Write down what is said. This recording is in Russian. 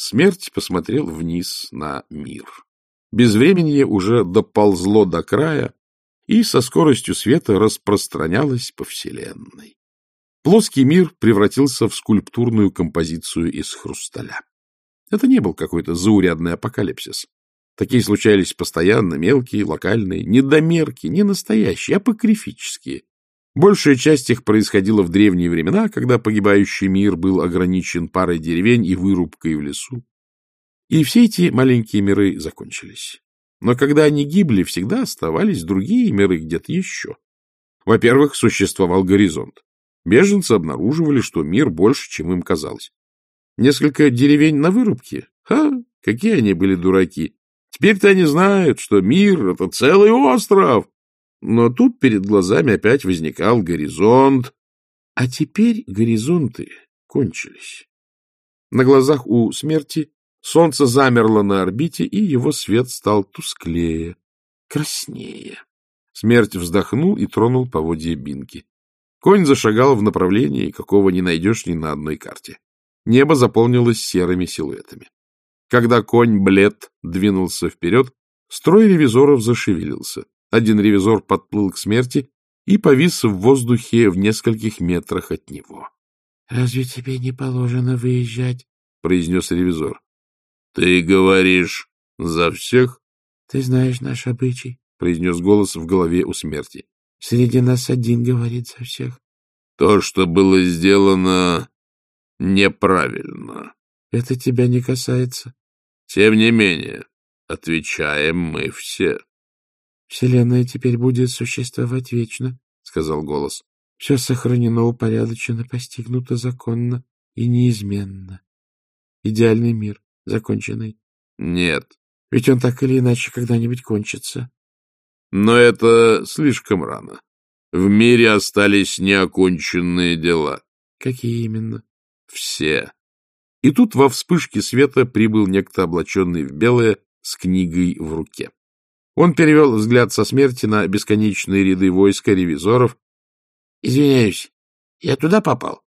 Смерть посмотрел вниз на мир. Безвременье уже доползло до края и со скоростью света распространялось по Вселенной. Плоский мир превратился в скульптурную композицию из хрусталя. Это не был какой-то заурядный апокалипсис. Такие случались постоянно, мелкие, локальные, недомерки, не настоящие, апокрифические. Большая часть их происходила в древние времена, когда погибающий мир был ограничен парой деревень и вырубкой в лесу. И все эти маленькие миры закончились. Но когда они гибли, всегда оставались другие миры где-то еще. Во-первых, существовал горизонт. Беженцы обнаруживали, что мир больше, чем им казалось. Несколько деревень на вырубке? Ха, какие они были дураки! Теперь-то они знают, что мир — это целый остров. Но тут перед глазами опять возникал горизонт. А теперь горизонты кончились. На глазах у смерти солнце замерло на орбите, и его свет стал тусклее, краснее. Смерть вздохнул и тронул поводья бинки. Конь зашагал в направлении, какого не найдешь ни на одной карте. Небо заполнилось серыми силуэтами. Когда конь блед двинулся вперед, строй ревизоров зашевелился. Один ревизор подплыл к смерти и повис в воздухе в нескольких метрах от него. — Разве тебе не положено выезжать? — произнес ревизор. — Ты говоришь за всех? — Ты знаешь наш обычай, — произнес голос в голове у смерти. — Среди нас один говорит за всех. — То, что было сделано, неправильно. — Это тебя не касается. Тем не менее, отвечаем мы все. — Вселенная теперь будет существовать вечно, — сказал голос. — Все сохранено, упорядочено, постигнуто законно и неизменно. Идеальный мир, законченный. — Нет. Ведь он так или иначе когда-нибудь кончится. — Но это слишком рано. В мире остались неоконченные дела. — Какие именно? — Все. И тут во вспышке света прибыл некто, облаченный в белое, с книгой в руке. Он перевел взгляд со смерти на бесконечные ряды войска ревизоров. — Извиняюсь, я туда попал?